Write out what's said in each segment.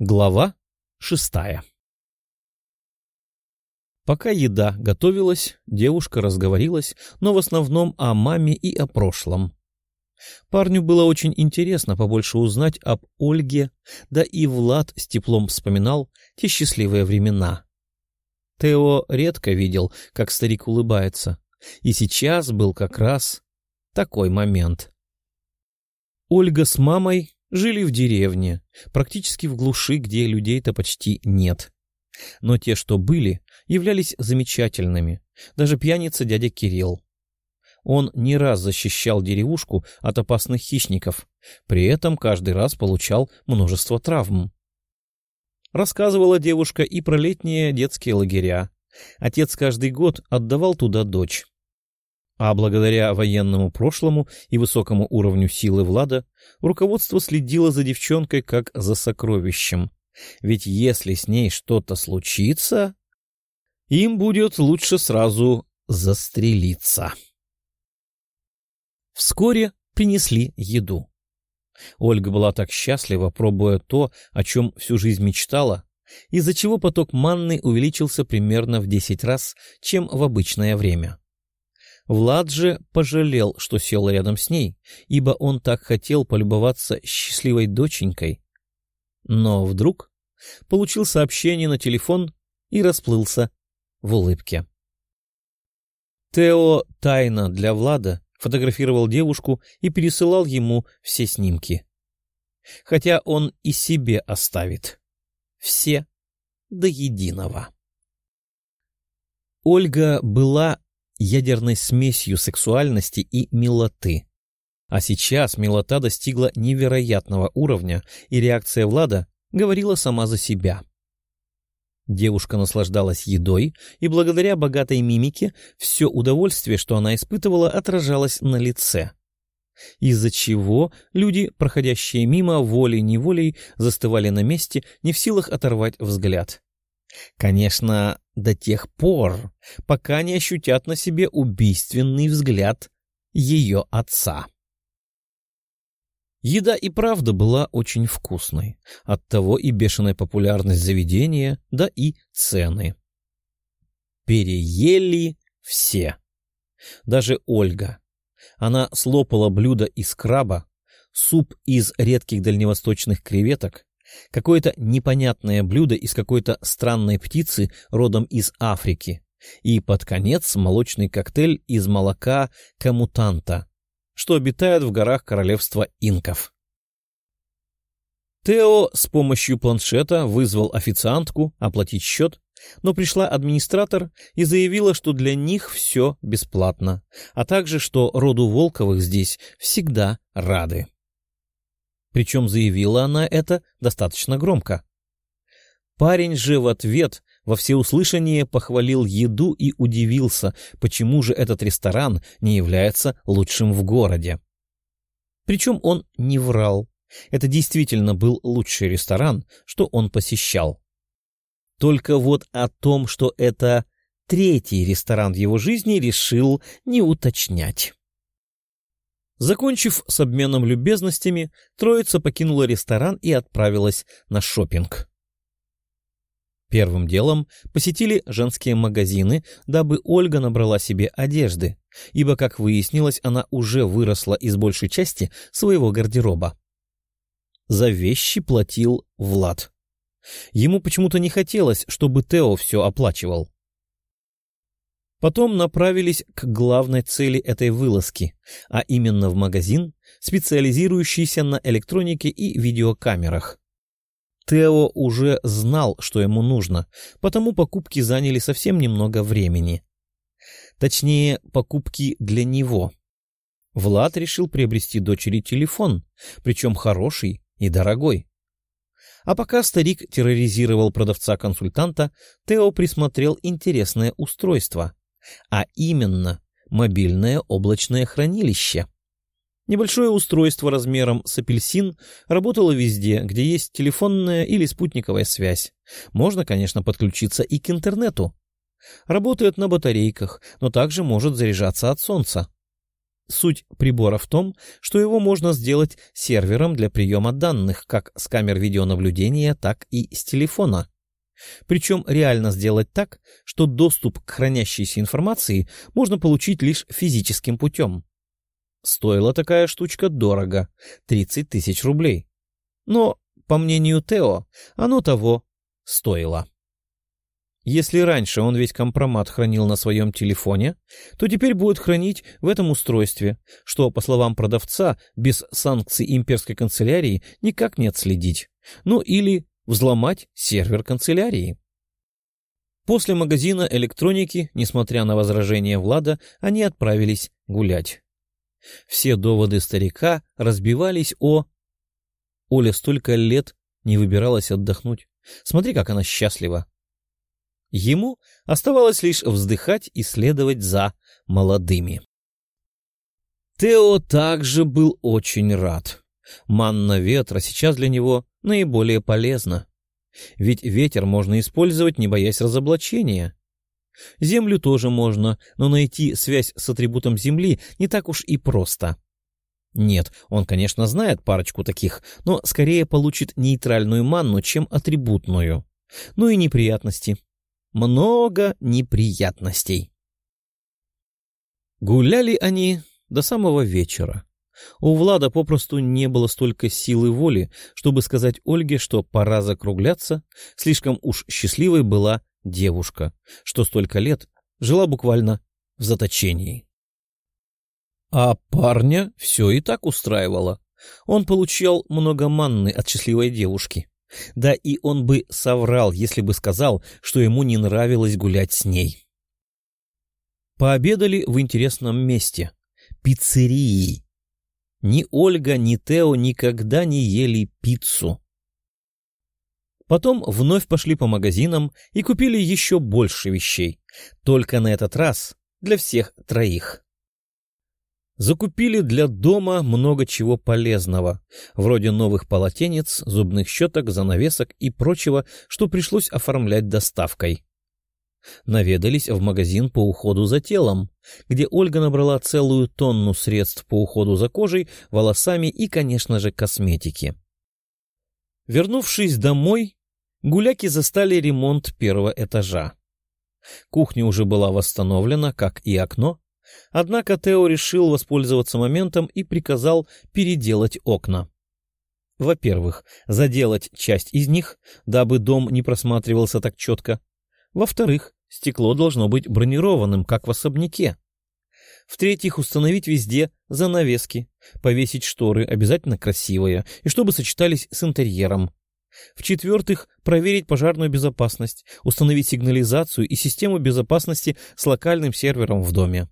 Глава шестая Пока еда готовилась, девушка разговорилась, но в основном о маме и о прошлом. Парню было очень интересно побольше узнать об Ольге, да и Влад с теплом вспоминал те счастливые времена. Тео редко видел, как старик улыбается, и сейчас был как раз такой момент. Ольга с мамой Жили в деревне, практически в глуши, где людей-то почти нет. Но те, что были, являлись замечательными. Даже пьяница дядя Кирилл. Он не раз защищал деревушку от опасных хищников, при этом каждый раз получал множество травм. Рассказывала девушка и про летние детские лагеря. Отец каждый год отдавал туда дочь. А благодаря военному прошлому и высокому уровню силы Влада, руководство следило за девчонкой как за сокровищем. Ведь если с ней что-то случится, им будет лучше сразу застрелиться. Вскоре принесли еду. Ольга была так счастлива, пробуя то, о чем всю жизнь мечтала, из-за чего поток манны увеличился примерно в десять раз, чем в обычное время. Влад же пожалел, что сел рядом с ней, ибо он так хотел полюбоваться счастливой доченькой. Но вдруг получил сообщение на телефон и расплылся в улыбке. Тео тайно для Влада фотографировал девушку и пересылал ему все снимки. Хотя он и себе оставит. Все до единого. Ольга была ядерной смесью сексуальности и милоты. А сейчас милота достигла невероятного уровня, и реакция Влада говорила сама за себя. Девушка наслаждалась едой, и благодаря богатой мимике все удовольствие, что она испытывала, отражалось на лице. Из-за чего люди, проходящие мимо, волей-неволей застывали на месте, не в силах оторвать взгляд. Конечно, до тех пор, пока не ощутят на себе убийственный взгляд ее отца. Еда и правда была очень вкусной, оттого и бешеная популярность заведения, да и цены. Переели все. Даже Ольга. Она слопала блюдо из краба, суп из редких дальневосточных креветок, какое-то непонятное блюдо из какой-то странной птицы родом из Африки и под конец молочный коктейль из молока коммутанта, что обитает в горах королевства инков. Тео с помощью планшета вызвал официантку оплатить счет, но пришла администратор и заявила, что для них все бесплатно, а также, что роду Волковых здесь всегда рады. Причем заявила она это достаточно громко. Парень же в ответ во всеуслышание похвалил еду и удивился, почему же этот ресторан не является лучшим в городе. Причем он не врал. Это действительно был лучший ресторан, что он посещал. Только вот о том, что это третий ресторан в его жизни, решил не уточнять. Закончив с обменом любезностями, троица покинула ресторан и отправилась на шопинг. Первым делом посетили женские магазины, дабы Ольга набрала себе одежды, ибо, как выяснилось, она уже выросла из большей части своего гардероба. За вещи платил Влад. Ему почему-то не хотелось, чтобы Тео все оплачивал. Потом направились к главной цели этой вылазки, а именно в магазин, специализирующийся на электронике и видеокамерах. Тео уже знал, что ему нужно, потому покупки заняли совсем немного времени. Точнее, покупки для него. Влад решил приобрести дочери телефон, причем хороший и дорогой. А пока старик терроризировал продавца-консультанта, Тео присмотрел интересное устройство — а именно мобильное облачное хранилище. Небольшое устройство размером с апельсин работало везде, где есть телефонная или спутниковая связь. Можно, конечно, подключиться и к интернету. Работает на батарейках, но также может заряжаться от солнца. Суть прибора в том, что его можно сделать сервером для приема данных как с камер видеонаблюдения, так и с телефона. Причем реально сделать так, что доступ к хранящейся информации можно получить лишь физическим путем. Стоила такая штучка дорого — 30 тысяч рублей. Но, по мнению Тео, оно того стоило. Если раньше он весь компромат хранил на своем телефоне, то теперь будет хранить в этом устройстве, что, по словам продавца, без санкций имперской канцелярии никак не отследить. Ну или взломать сервер канцелярии. После магазина электроники, несмотря на возражения Влада, они отправились гулять. Все доводы старика разбивались о... Оля столько лет не выбиралась отдохнуть. Смотри, как она счастлива. Ему оставалось лишь вздыхать и следовать за молодыми. Тео также был очень рад. Манна ветра сейчас для него наиболее полезна. Ведь ветер можно использовать, не боясь разоблачения. Землю тоже можно, но найти связь с атрибутом Земли не так уж и просто. Нет, он, конечно, знает парочку таких, но скорее получит нейтральную манну, чем атрибутную. Ну и неприятности. Много неприятностей. Гуляли они до самого вечера. У Влада попросту не было столько силы воли, чтобы сказать Ольге, что пора закругляться, слишком уж счастливой была девушка, что столько лет жила буквально в заточении. А парня все и так устраивало. Он получал много манны от счастливой девушки. Да и он бы соврал, если бы сказал, что ему не нравилось гулять с ней. Пообедали в интересном месте — пиццерии. Ни Ольга, ни Тео никогда не ели пиццу. Потом вновь пошли по магазинам и купили еще больше вещей, только на этот раз для всех троих. Закупили для дома много чего полезного, вроде новых полотенец, зубных щеток, занавесок и прочего, что пришлось оформлять доставкой. Наведались в магазин по уходу за телом, где Ольга набрала целую тонну средств по уходу за кожей, волосами и, конечно же, косметики. Вернувшись домой, гуляки застали ремонт первого этажа. Кухня уже была восстановлена, как и окно, Однако Тео решил воспользоваться моментом и приказал переделать окна. Во-первых, заделать часть из них, дабы дом не просматривался так четко. Во-вторых, стекло должно быть бронированным, как в особняке. В-третьих, установить везде занавески, повесить шторы, обязательно красивые, и чтобы сочетались с интерьером. В-четвертых, проверить пожарную безопасность, установить сигнализацию и систему безопасности с локальным сервером в доме.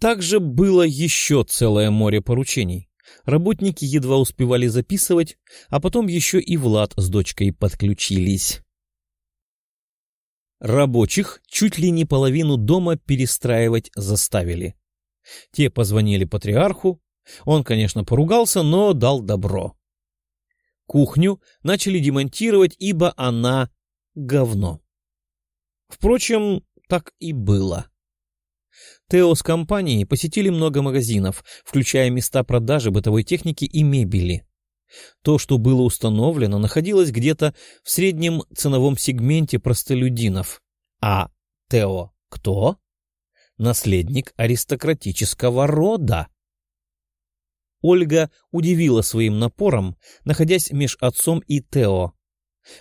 Также было еще целое море поручений. Работники едва успевали записывать, а потом еще и Влад с дочкой подключились. Рабочих чуть ли не половину дома перестраивать заставили. Те позвонили патриарху, он, конечно, поругался, но дал добро. Кухню начали демонтировать, ибо она говно. Впрочем, так и было. Тео с компанией посетили много магазинов, включая места продажи бытовой техники и мебели. То, что было установлено, находилось где-то в среднем ценовом сегменте простолюдинов. А Тео кто? Наследник аристократического рода. Ольга удивила своим напором, находясь меж отцом и Тео.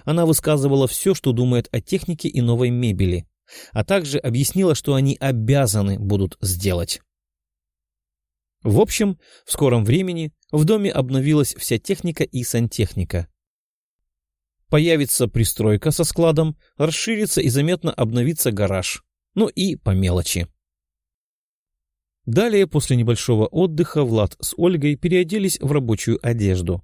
Она высказывала все, что думает о технике и новой мебели а также объяснила, что они обязаны будут сделать. В общем, в скором времени в доме обновилась вся техника и сантехника. Появится пристройка со складом, расширится и заметно обновится гараж. Ну и по мелочи. Далее, после небольшого отдыха, Влад с Ольгой переоделись в рабочую одежду.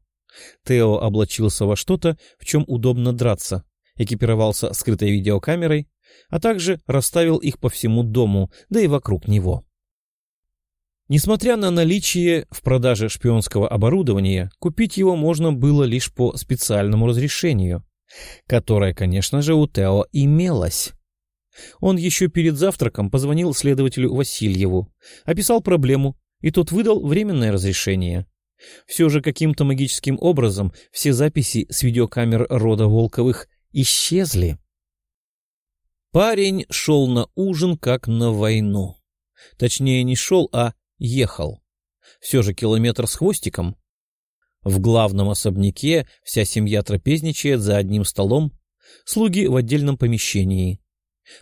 Тео облачился во что-то, в чем удобно драться, экипировался скрытой видеокамерой, а также расставил их по всему дому, да и вокруг него. Несмотря на наличие в продаже шпионского оборудования, купить его можно было лишь по специальному разрешению, которое, конечно же, у Тео имелось. Он еще перед завтраком позвонил следователю Васильеву, описал проблему, и тот выдал временное разрешение. Все же каким-то магическим образом все записи с видеокамер рода Волковых исчезли. Парень шел на ужин как на войну. Точнее, не шел, а ехал. Все же километр с хвостиком. В главном особняке вся семья трапезничает за одним столом, слуги в отдельном помещении.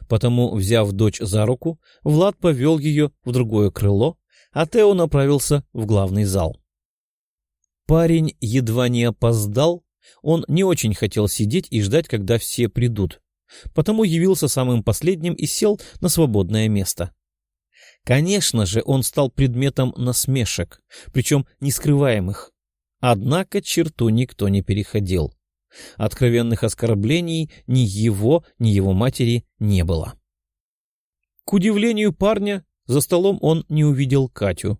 Потому, взяв дочь за руку, Влад повел ее в другое крыло, а Тео направился в главный зал. Парень едва не опоздал, он не очень хотел сидеть и ждать, когда все придут, потому явился самым последним и сел на свободное место. Конечно же, он стал предметом насмешек, причем нескрываемых. Однако черту никто не переходил. Откровенных оскорблений ни его, ни его матери не было. К удивлению парня, за столом он не увидел Катю,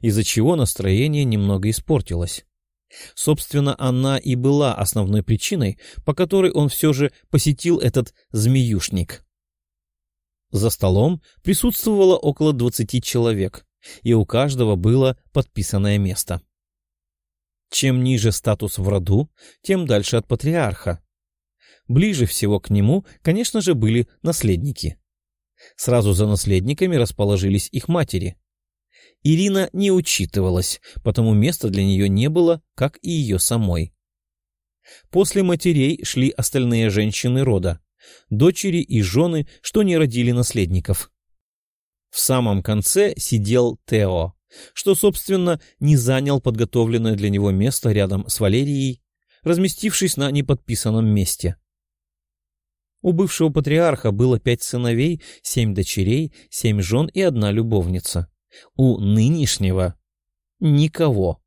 из-за чего настроение немного испортилось. Собственно, она и была основной причиной, по которой он все же посетил этот змеюшник. За столом присутствовало около двадцати человек, и у каждого было подписанное место. Чем ниже статус в роду, тем дальше от патриарха. Ближе всего к нему, конечно же, были наследники. Сразу за наследниками расположились их матери. Ирина не учитывалась, потому места для нее не было, как и ее самой. После матерей шли остальные женщины рода, дочери и жены, что не родили наследников. В самом конце сидел Тео, что, собственно, не занял подготовленное для него место рядом с Валерией, разместившись на неподписанном месте. У бывшего патриарха было пять сыновей, семь дочерей, семь жен и одна любовница. У нынешнего — никого.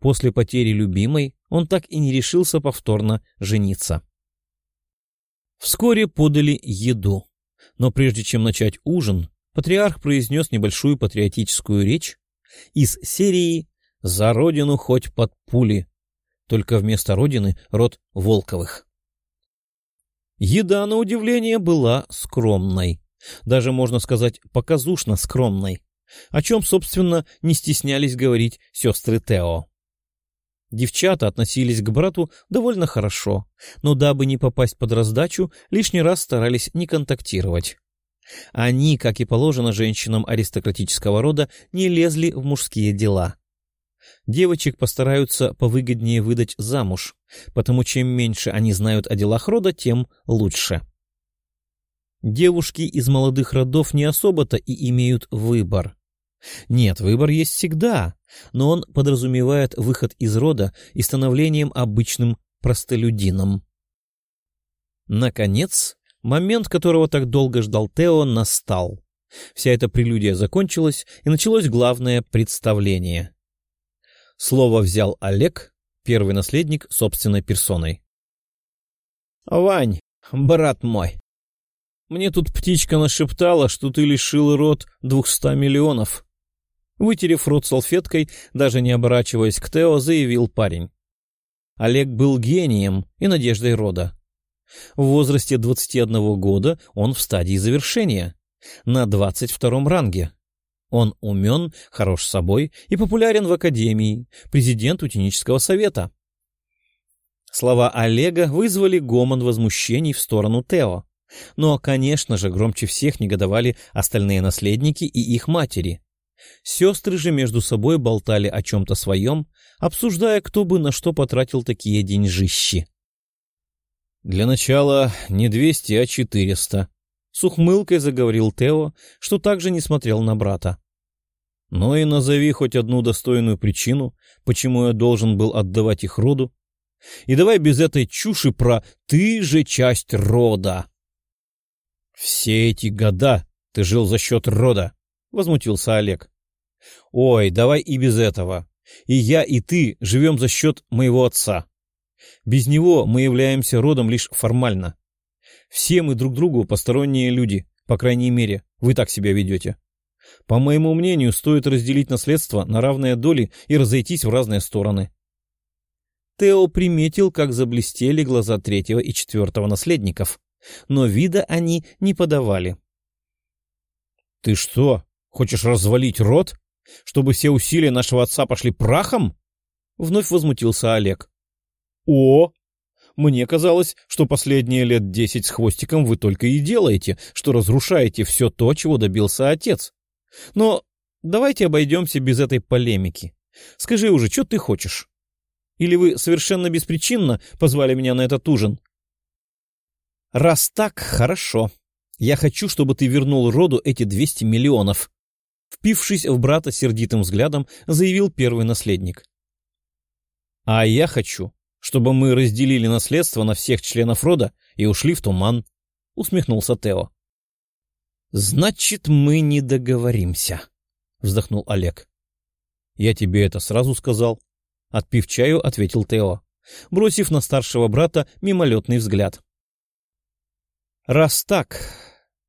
После потери любимой он так и не решился повторно жениться. Вскоре подали еду, но прежде чем начать ужин, патриарх произнес небольшую патриотическую речь из серии «За родину хоть под пули», только вместо родины род Волковых. Еда, на удивление, была скромной, даже, можно сказать, показушно скромной, о чем, собственно, не стеснялись говорить сестры Тео. Девчата относились к брату довольно хорошо, но дабы не попасть под раздачу, лишний раз старались не контактировать. Они, как и положено женщинам аристократического рода, не лезли в мужские дела. Девочек постараются повыгоднее выдать замуж, потому чем меньше они знают о делах рода, тем лучше. Девушки из молодых родов не особо-то и имеют выбор. Нет, выбор есть всегда, но он подразумевает выход из рода и становлением обычным простолюдином. Наконец, момент, которого так долго ждал Тео, настал. Вся эта прелюдия закончилась, и началось главное представление. Слово взял Олег, первый наследник собственной персоной. — Вань, брат мой, мне тут птичка нашептала, что ты лишил род двухста миллионов. Вытерев рот салфеткой, даже не оборачиваясь к Тео, заявил парень. Олег был гением и надеждой рода. В возрасте 21 года он в стадии завершения, на 22 ранге. Он умен, хорош собой и популярен в академии, президент ученического совета. Слова Олега вызвали гомон возмущений в сторону Тео. Но, конечно же, громче всех негодовали остальные наследники и их матери. Сестры же между собой болтали о чем-то своем, обсуждая, кто бы на что потратил такие деньжищи. «Для начала не двести, а четыреста», — с ухмылкой заговорил Тео, что также не смотрел на брата. «Ну и назови хоть одну достойную причину, почему я должен был отдавать их роду. И давай без этой чуши про «ты же часть рода». «Все эти года ты жил за счет рода», — возмутился Олег. Ой, давай и без этого. И я, и ты живем за счет моего отца. Без него мы являемся родом лишь формально. Все мы друг другу посторонние люди, по крайней мере, вы так себя ведете. По моему мнению, стоит разделить наследство на равные доли и разойтись в разные стороны. Тео приметил, как заблестели глаза третьего и четвертого наследников, но вида они не подавали. — Ты что, хочешь развалить род? Чтобы все усилия нашего отца пошли прахом? Вновь возмутился Олег. О! Мне казалось, что последние лет десять с хвостиком вы только и делаете, что разрушаете все то, чего добился отец. Но давайте обойдемся без этой полемики. Скажи уже, что ты хочешь? Или вы совершенно беспричинно позвали меня на этот ужин? Раз так, хорошо. Я хочу, чтобы ты вернул роду эти двести миллионов. Впившись в брата сердитым взглядом, заявил первый наследник. А я хочу, чтобы мы разделили наследство на всех членов рода и ушли в туман, — усмехнулся Тео. — Значит, мы не договоримся, — вздохнул Олег. — Я тебе это сразу сказал, — отпив чаю, ответил Тео, бросив на старшего брата мимолетный взгляд. — Раз так,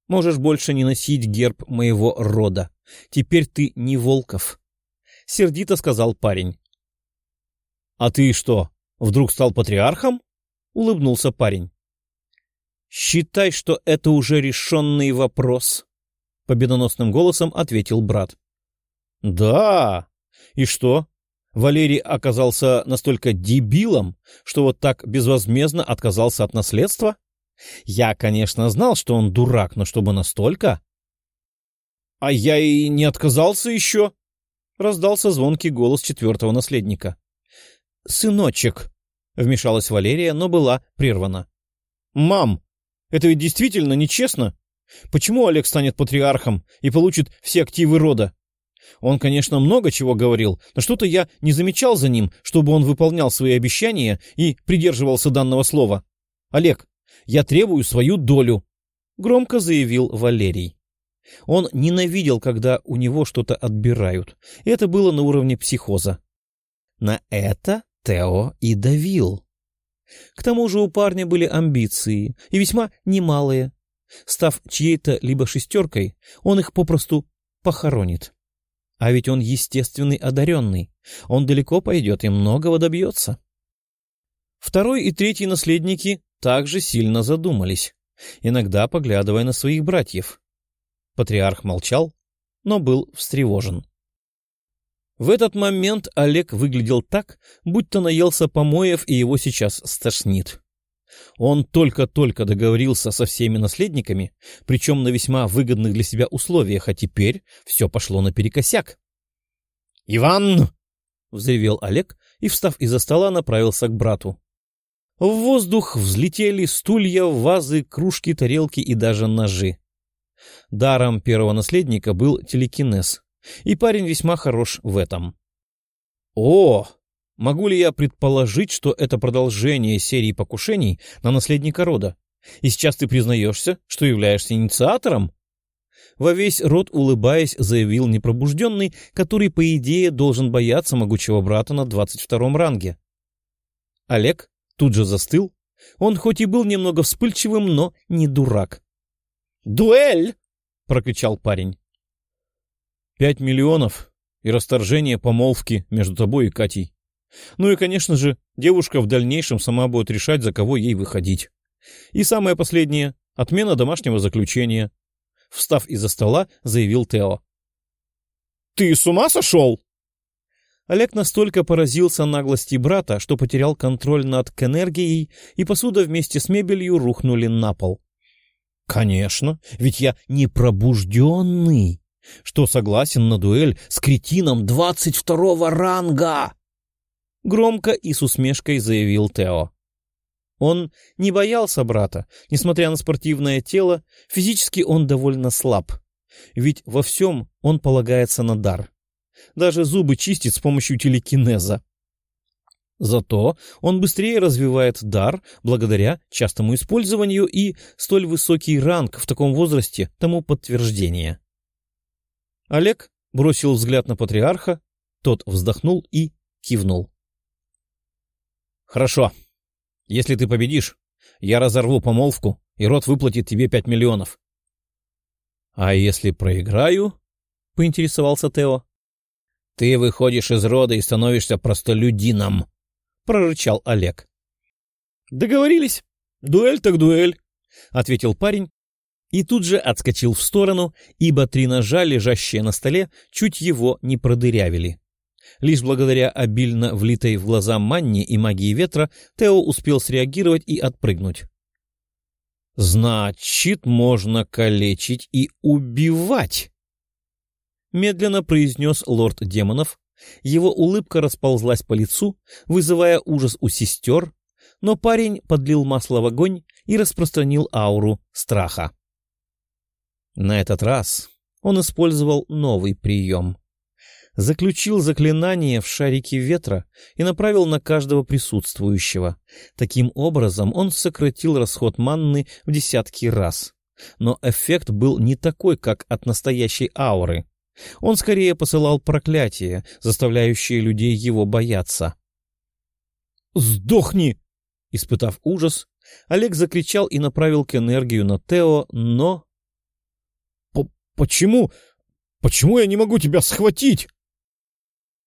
можешь больше не носить герб моего рода. Теперь ты не Волков, — сердито сказал парень. — А ты что, Вдруг стал патриархом? — улыбнулся парень. — Считай, что это уже решенный вопрос, — победоносным голосом ответил брат. — Да? И что? Валерий оказался настолько дебилом, что вот так безвозмездно отказался от наследства? Я, конечно, знал, что он дурак, но чтобы настолько... — А я и не отказался еще! — раздался звонкий голос четвертого наследника. — Сыночек, — вмешалась Валерия, но была прервана. «Мам, это ведь действительно нечестно. Почему Олег станет патриархом и получит все активы рода? Он, конечно, много чего говорил, но что-то я не замечал за ним, чтобы он выполнял свои обещания и придерживался данного слова. Олег, я требую свою долю», — громко заявил Валерий. Он ненавидел, когда у него что-то отбирают. Это было на уровне психоза. На это Тео и давил. К тому же у парня были амбиции, и весьма немалые. Став чьей-то либо шестеркой, он их попросту похоронит. А ведь он естественный одаренный, он далеко пойдет и многого добьется. Второй и третий наследники также сильно задумались, иногда поглядывая на своих братьев. Патриарх молчал, но был встревожен. В этот момент Олег выглядел так, будто наелся помоев и его сейчас стошнит. Он только-только договорился со всеми наследниками, причем на весьма выгодных для себя условиях, а теперь все пошло наперекосяк. «Иван!» — взревел Олег и, встав из-за стола, направился к брату. В воздух взлетели стулья, вазы, кружки, тарелки и даже ножи. Даром первого наследника был телекинез, и парень весьма хорош в этом. О, могу ли я предположить, что это продолжение серии покушений на наследника рода? И сейчас ты признаешься, что являешься инициатором? Во весь рот, улыбаясь, заявил непробужденный, который, по идее, должен бояться могучего брата на двадцать втором ранге. Олег тут же застыл. Он хоть и был немного вспыльчивым, но не дурак. «Дуэль!» — прокричал парень. Пять миллионов и расторжение помолвки между тобой и Катей. Ну и, конечно же, девушка в дальнейшем сама будет решать, за кого ей выходить. И самое последнее — отмена домашнего заключения. Встав из-за стола, заявил Тео. «Ты с ума сошел?» Олег настолько поразился наглости брата, что потерял контроль над энергией, и посуда вместе с мебелью рухнули на пол. «Конечно, ведь я не пробужденный!» что согласен на дуэль с кретином двадцать второго ранга!» Громко и с усмешкой заявил Тео. Он не боялся брата, несмотря на спортивное тело, физически он довольно слаб. Ведь во всем он полагается на дар. Даже зубы чистит с помощью телекинеза. Зато он быстрее развивает дар благодаря частому использованию и столь высокий ранг в таком возрасте тому подтверждение. Олег бросил взгляд на патриарха, тот вздохнул и кивнул. «Хорошо. Если ты победишь, я разорву помолвку, и род выплатит тебе пять миллионов». «А если проиграю?» — поинтересовался Тео. «Ты выходишь из рода и становишься простолюдином», — прорычал Олег. «Договорились. Дуэль так дуэль», — ответил парень И тут же отскочил в сторону, ибо три ножа, лежащие на столе, чуть его не продырявили. Лишь благодаря обильно влитой в глаза манне и магии ветра Тео успел среагировать и отпрыгнуть. «Значит, можно калечить и убивать!» Медленно произнес лорд демонов. Его улыбка расползлась по лицу, вызывая ужас у сестер, но парень подлил масло в огонь и распространил ауру страха. На этот раз он использовал новый прием заключил заклинание в шарике ветра и направил на каждого присутствующего. Таким образом он сократил расход манны в десятки раз. Но эффект был не такой, как от настоящей ауры. Он скорее посылал проклятие, заставляющее людей его бояться. «Сдохни!» Испытав ужас, Олег закричал и направил к энергию на Тео, но... «Почему? Почему я не могу тебя схватить?»